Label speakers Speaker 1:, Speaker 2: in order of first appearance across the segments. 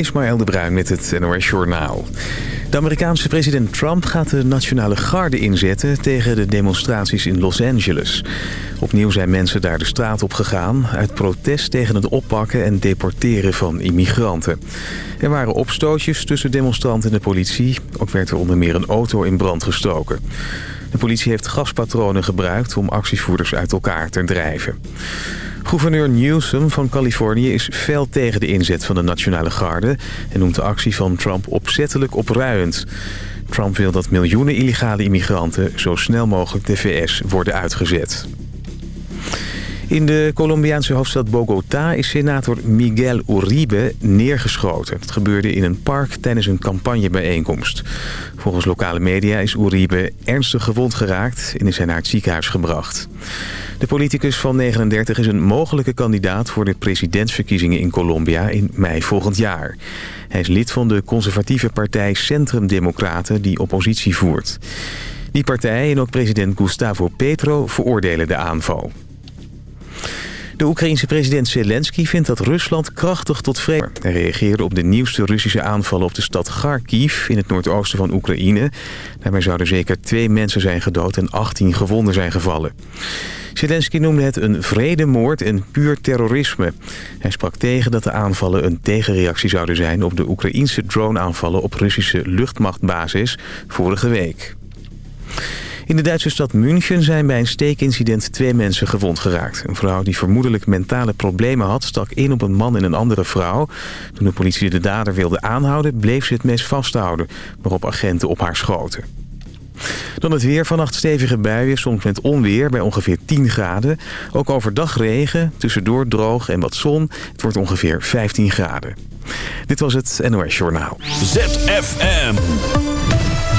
Speaker 1: Ismaël de Bruin met het NOS Journaal. De Amerikaanse president Trump gaat de nationale garde inzetten tegen de demonstraties in Los Angeles. Opnieuw zijn mensen daar de straat op gegaan uit protest tegen het oppakken en deporteren van immigranten. Er waren opstootjes tussen demonstranten en de politie. Ook werd er onder meer een auto in brand gestoken. De politie heeft gaspatronen gebruikt om actievoerders uit elkaar te drijven. Gouverneur Newsom van Californië is fel tegen de inzet van de Nationale Garde... en noemt de actie van Trump opzettelijk opruiend. Trump wil dat miljoenen illegale immigranten zo snel mogelijk de VS worden uitgezet. In de Colombiaanse hoofdstad Bogota is senator Miguel Uribe neergeschoten. Het gebeurde in een park tijdens een campagnebijeenkomst. Volgens lokale media is Uribe ernstig gewond geraakt en is hij naar het ziekenhuis gebracht. De politicus van 39 is een mogelijke kandidaat voor de presidentsverkiezingen in Colombia in mei volgend jaar. Hij is lid van de conservatieve partij Centrum Democraten die oppositie voert. Die partij en ook president Gustavo Petro veroordelen de aanval. De Oekraïense president Zelensky vindt dat Rusland krachtig tot vrede... Hij reageerde op de nieuwste Russische aanvallen op de stad Kharkiv... in het noordoosten van Oekraïne. Daarbij zouden zeker twee mensen zijn gedood en 18 gewonden zijn gevallen. Zelensky noemde het een vredemoord en puur terrorisme. Hij sprak tegen dat de aanvallen een tegenreactie zouden zijn... op de Oekraïense droneaanvallen op Russische luchtmachtbasis vorige week. In de Duitse stad München zijn bij een steekincident twee mensen gewond geraakt. Een vrouw die vermoedelijk mentale problemen had stak in op een man en een andere vrouw. Toen de politie de dader wilde aanhouden bleef ze het mes vasthouden, waarop agenten op haar schoten. Dan het weer. Vannacht stevige buien, soms met onweer bij ongeveer 10 graden. Ook overdag regen, tussendoor droog en wat zon. Het wordt ongeveer 15 graden. Dit was het NOS Journaal.
Speaker 2: ZFM.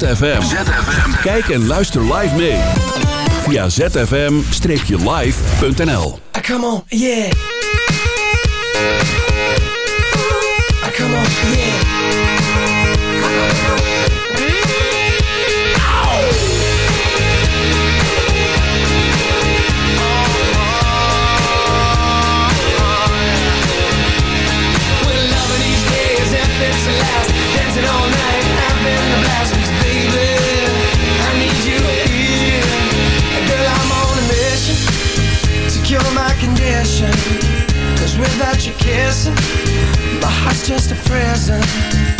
Speaker 2: ZFM. Kijk en luister live mee. Via zfm-live.nl
Speaker 3: I ah, Come on, yeah.
Speaker 4: I
Speaker 3: come on, yeah. that you're kissing. My heart's just a prison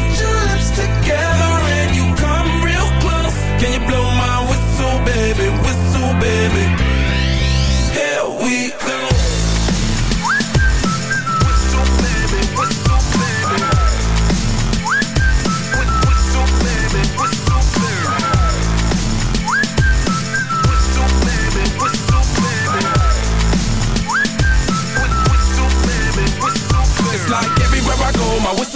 Speaker 5: together and you come real close. Can you blow my whistle, baby, whistle, baby?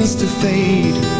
Speaker 6: begins to fade.